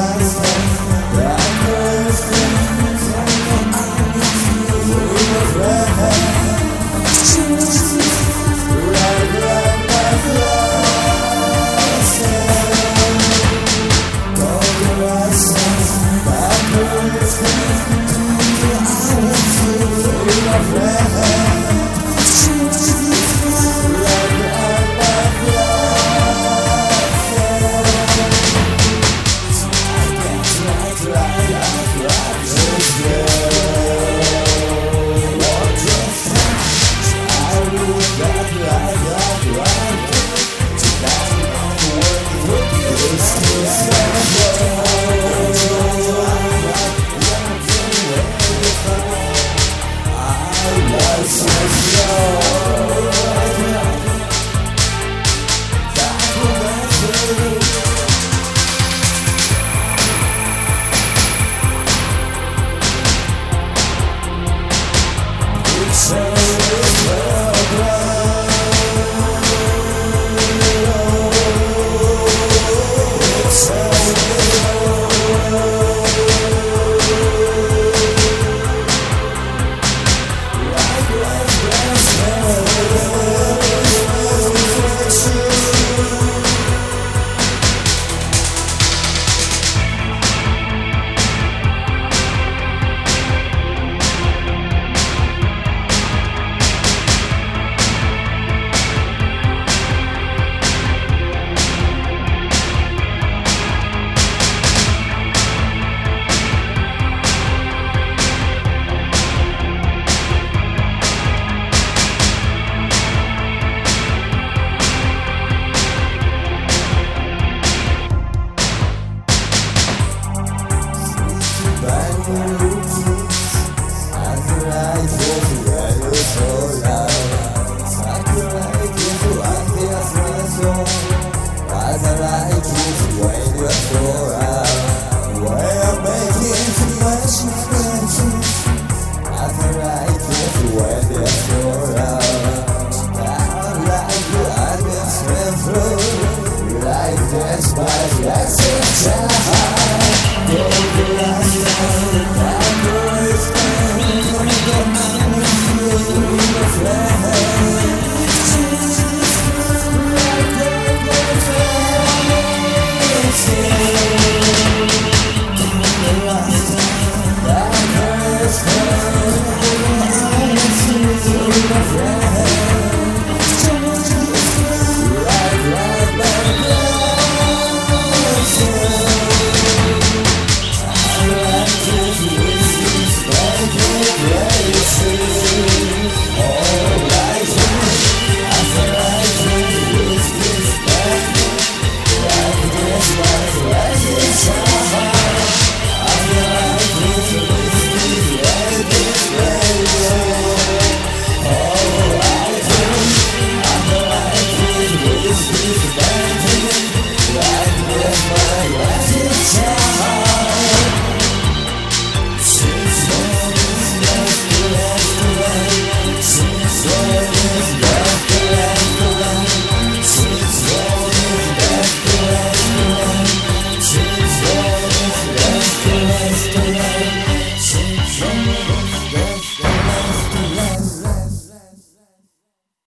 I You.